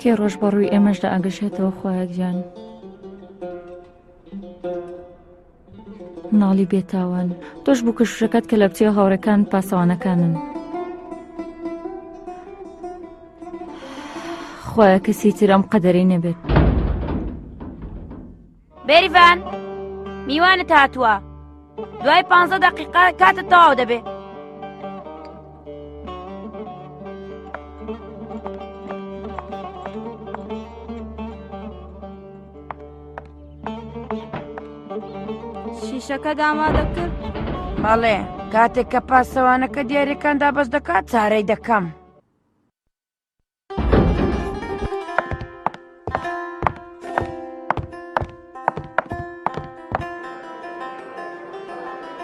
کێ ڕۆژ بە ڕووی ئێمەشدا ئەگەشێتەوە خۆیان ناڵی بێتاوان تۆش بوو کەشوشەکەت کە لە بچێ هاوڕەکان پاسەوانەکانن خۆیان کەسی ترم قەدەری نەبێت. بێریڤان میوانت هاتووە دوای پ دقیقا کاتە تەواو دەبێ شیشەکە داما دەکرد بەڵێ کاتێک کە پاسەوانەکە دیارەکان دابەش دەکات چارەی دەکەم.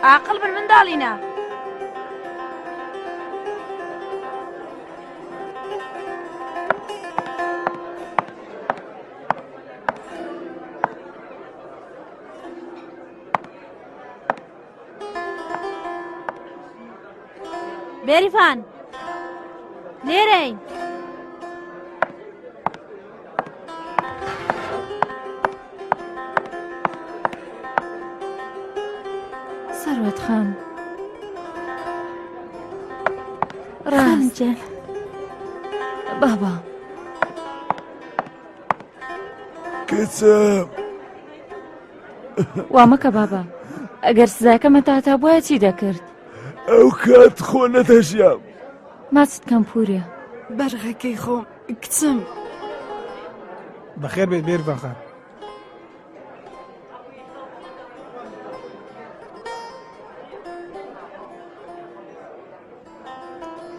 ئاقڵ بن منداڵینە. بێریڤان لێرەین سەروەت خان ڕانجێن بابا کچە وامەکە بابە ئەگەر سزاکە مەتاتا بواە چی دەکرد ئەو کات خۆ نەدەژیام ماچت کەم پورێ بەرغەکەی خۆم کچم بەخێر بێت بێر بەخە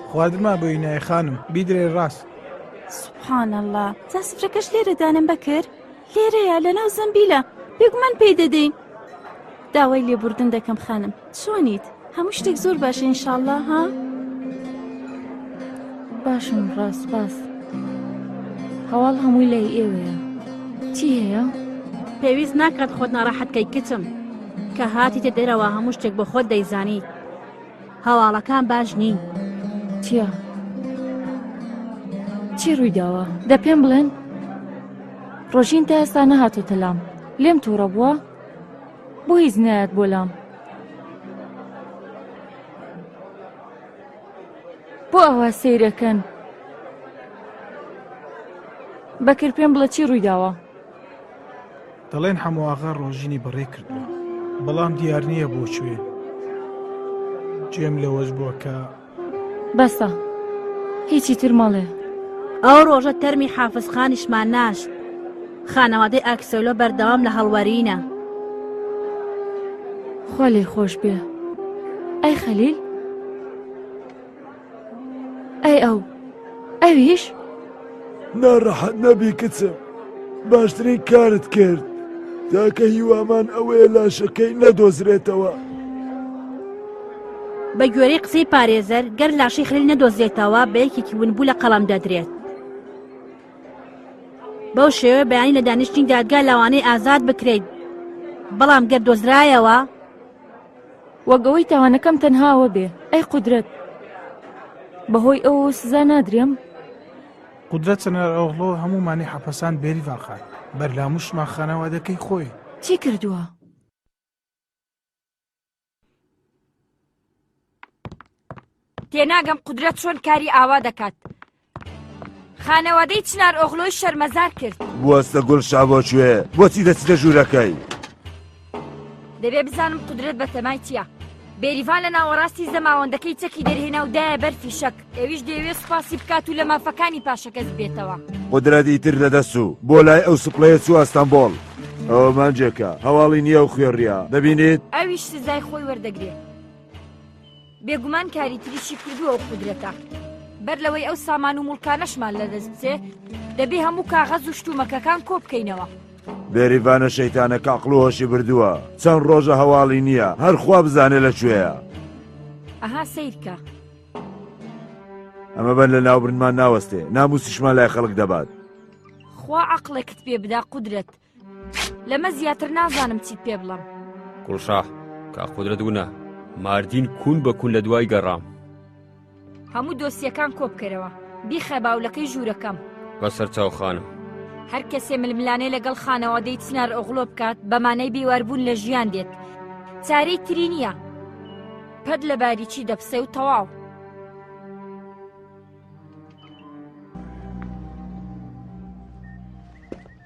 خواردما بۆ ئینای خانم بیدرێ ڕاست سبحان الله جا سفرەکەش لێرە دانم بەکرد لێرەیە لەناو زەمبیلە بێگومان پێی دەدەین داوای لێبوردن دەکەم خانم چۆنیت هەموو شتێک زۆر باشە ئینشاالله ها باشم ڕاست باس هەواڵ هەمووی لای ئێوەیە چی هەیە؟ پێویست ناکات خۆت ناڕەحەتکەی کچم کە هاتیتە دەرەوە هەموو شتێک بە خۆت دەیزانیت هەواڵەکان باش نین. چیە؟ چی ڕوویداوە؟ دە پێم بڵێن؟ ڕۆژین تا ئێستا نەهاتۆتە لام لێم تووڕە بووە؟ بۆ هیچ نایەت بۆ لام؟ بۆ ئەوە سیرەکەن؟ بەکر پێم بڵە چی ڕوویداوە؟ دەڵێن حەمەئاغا ڕۆژینی بەڕێ کردووە، بەڵام دیار نییە بۆ کوێ. جێم لەوەش بووە کە. بەسە، هیچی تر مەڵێ. ئەو ڕۆژە تەرمی حافز خانیشمان ناشت. خانەوادەی ئاکسۆلۆ بەردەوام لە هەڵوەرینە. خوا لێی خۆش بێ. ئەی خەلیل؟ ئەی ئەو ئەویش؟ ناڕەحەت نەبی کچم باشترین کارت کرد تاکە هیوامان ئەوەیە لاشەکەی نەدۆزرێتەوە. بە گوێرەی قسەی پارێزەر گەر لاشەی خلیل نەدۆزێتەوە بە یەکێکی ونبوو لە قەڵەم دەدرێت بەو شێوە بەیانی لە دانیشتنی دادگا لاوانەی ئازاد بکرێت بەڵام گەر دۆزرایەوە وە گەوەی تاوانەکەم تەنها ئەوە بێ ئەی قودرەت بەهۆی ئەو سزا نادرێم؟ قودرەت چەنار ئۆغڵۆ هەموومانی حەپەساند بێریڤان خان بەرلاموشتما خانەوادەکەی خۆی چی کردووە؟ تێناگەم قودرەت چۆن کاری ئاوا دەکات خانەوادەی چنار ئۆغلۆی شەرمەزار کرد بوەستە گوڵ شاوە کوێ بۆچی دەچتە ژوورەکەی دەبێ بزانم قودرەت بە تەمای چییە بێریڤان لە ناوەڕاستی زەماوەندەکەی چەکی دەرهێنا و دایە بەر فیشەک ئەویش دەیەوێ سوپاسی بکات و لە مافەکانی پاشەکەس بێتەوە قدرەتی تر لەدەست و بۆ لای ئەو سپڵەیە چوو ئەستەمبۆڵ ئەوە مانجێکە هەواڵی نییە و خوێڕیا دەبینیت ئەویش سزای خۆی وەردەگرێت بێگومان کاری تریشی کردووە و قودرەتە بەر لەوەی ئەو سامان و مڵکانەشمان لەدەست بچێ دەبێ هەموو کاغەز و شتومەکەکان کۆ بکەینەوە بێریڤانە شەیتانە کاقل و هۆشی بردووە چەند ڕۆژە هەواڵی نییە هەرخوا بزانێ لە کوێیە ئەها سیرکە ئەمە بەر لە ناوبرنمان ناوەستێ ناموسیشمان لای خەڵک دەبات خوا عقلێکت پێ بدا قدرێت لەمە زیاتر نازانم چیت پێ بڵم گوڵشاح کا قدرەت ونە ماردین کوون بە کوون لە دوای گەڕام هەموو دۆسیەکان کۆبکەرەوە بیخە باولەکەی ژوورەکەم بە سەرچاو خانم هەر کەسێ ململانێ لەگەڵ خانەوادەی چنار ئۆغڵۆ بکات بەمانەی بیواربوون لە ژیان دێت چارەی تری نییە پەت لە باریچی دەپسێ و تەواو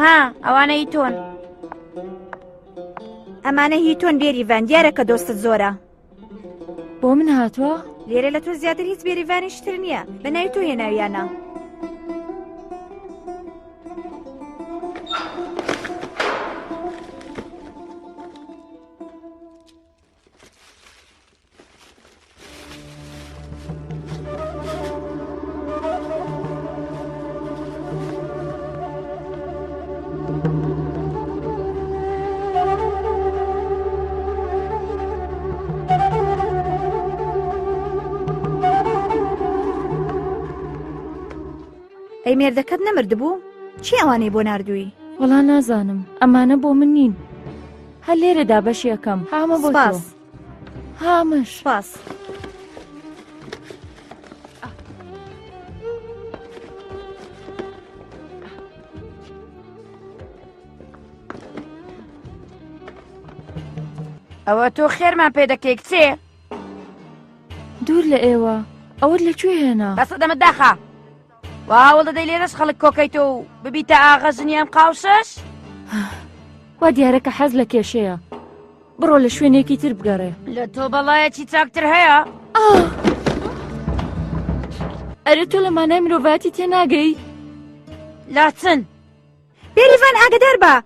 ها ئەوانە هی تۆن ئەمانە هی تۆن بێریڤان دیارە کە دۆستت زۆرە بۆ من هاتووە؟ لێرە لە تۆ زیاتر هیچ بێریڤانیش تر نییە بە ناوی تۆ هێناویانە. ئەی مێردەکەت نەمردبوو چی ئەوانەی بۆ نردووی وەڵا نازانم ئەمانە بۆ من نین هەر لێرەدا بەشیەکەم هامە بۆ باس. هامش باس. ئەوە تۆ خێرمان پێ دەکەی کچێ دوور لە ئێوە ئەوەت لەکوێ هێنا بەسە دەمە داخە وا هەوڵ دەدەی لێرەش خەڵک کۆکەیتەوە و ببیتە ئاغا ژنی ئەم قاوشەش وا دیارە کە حەز لە کێشەیە بڕۆ لە شوێنێکی تر بگەڕێ لە تۆ بەڵایەکی چاکتر هەیە ئەرە تۆ لە مانای مرۆڤاتی تێناگەی لاچن بێریڤان ئاگدار بە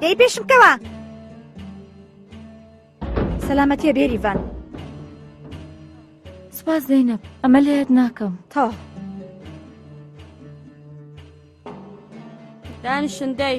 دەی پێشم کەوە سەلامەتیە بێریڤان سپاس زینب ئەمە لێت ناکەم تا دانیشن دەی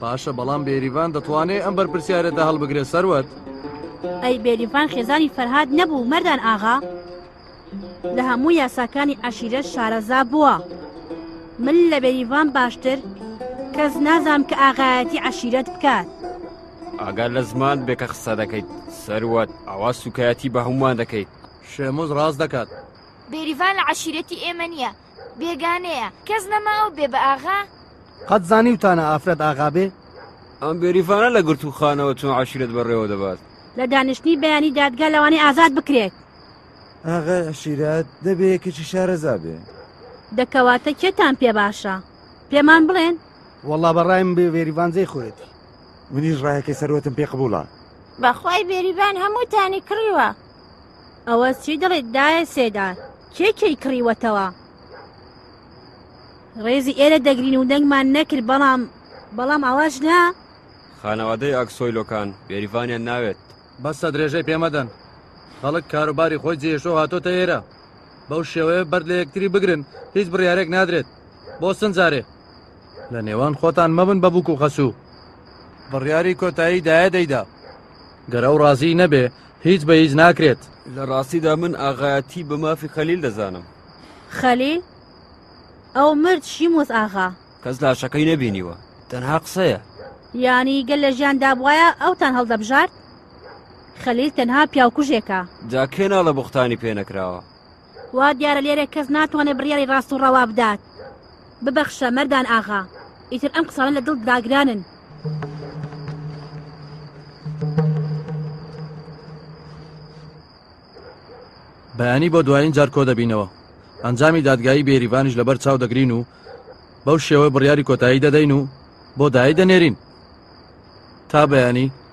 باشە بەڵام بێریڤان دەتوانێت ئەم بەرپرسیارێتە هەڵبگرێ سەروەت ئەی بێریڤان خێزانی فەرهاد نەبوو مەردان ئاغا لە هەموو یاساکانی عشیرە شارەزا بووە من لە بێریڤان باشتر کەس نازام کە ئاغایەتی عشیرەت بکات ئاگار لە زمان بێکە قسە دەکەیت سەروەت ئاوا سوکایەتی بە هەمووان دەکەیت شێموز ڕاست دەکات بێریڤان لە عشیرەتی ئێمە نییە بێگانەیە کەس نەماوە بێ بە ئاغا؟ قەت زانیوتانە ئافرەت ئاغا بێ؟ ئەم بێریڤانە لە گرتووخانەوە چۆن عەشیرەت بەڕێوە دەبات؟ لە دانیشتنی بەیانی دادگا لەوانەیە ئازاد بکرێت. ئاغای عەشیرەت دەبێ یەکێکی شارەزا بێ. دە کەواتە کێتان پێ باشە؟ پێمان بڵێن؟ وەڵڵا بە ڕایم بێ بێریڤان جێی خۆیەتی. منیش ڕایەکەی سەروەتم پێ قبووڵە. بەخوای بێریڤان هەمووتانی کڕیوە. ئەوە چی دەڵێت دایە سێدار کێ کێی کڕیوەتەوە ڕێزی ئێرە دەگرین و دەنگمان نەکرد بەڵام بەڵام ئاواش نا خانەوادەی ئاکسۆیلۆکان بێریڤانیان ناوێت بەسە درێژەی پێمەدەن خەڵک کاروباری خۆی جێشۆ هاتۆتە ئێرە بەو شێوەیە بەر لە یەکتری بگرن هیچ بڕیارێک نادرێت بۆ سنجارێ لە نێوان خۆتان مەبن بە بووک و خەسوو بڕیاری کۆتایی دایە دەیدا گەر ئەو ڕازی نەبێ هیچ بە هیچ ناکرێت لە ڕاستیدا من ئاغایەتی بە مافی خەلیل دەزانم خەلیل ئەو مرد شیموس ئاغا کەس لاشەکەی نەبینیوە تەنها قسەیە یانی گەل لە ژیان دابواە ئەوتان هەڵدەبژارد خەلیل تەنها پیاوکوژێکە جاکێنا لە بختانی پێ نەکراوە وا دیارە لێرە کەس ناتوانێت بڕیاری ڕاست و ڕەوا بدات. ببەخشە مەردان ئاغا، ئیتر ئەم قسانە لە دڵت داگرانن. بەیانی بۆ دوایین جار کۆ دەبینەوە ئەنجامی دادگایی بێریڤانیش لەبەر چاو دەگرین و بەو شێوەی بڕیاری کۆتایی دەدەین و بۆ دای دەنێرین تا بەیانی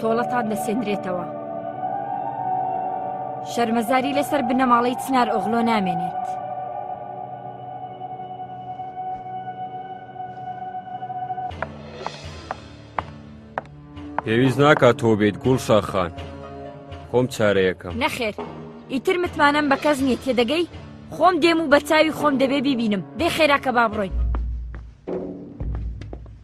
تۆڵەتان دەسێنرێتەوە شەرمەزاری لەسەر بنەماڵەی چنار ئۆغلۆ نامێنێت. پێویست ناکات تۆ بێت گوڵ شاخان خۆم چارەیەەکەم نەخێر ئیتر متمانەم بە کەس نییە تێدەگەی خۆم دێم و بەچوی خۆم دەبێ بیبینم دێ خێراکە با بڕۆین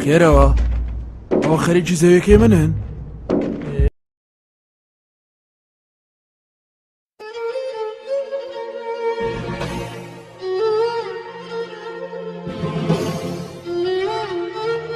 خێرەوە ئەوە خەریکی زەویەکەی منن؟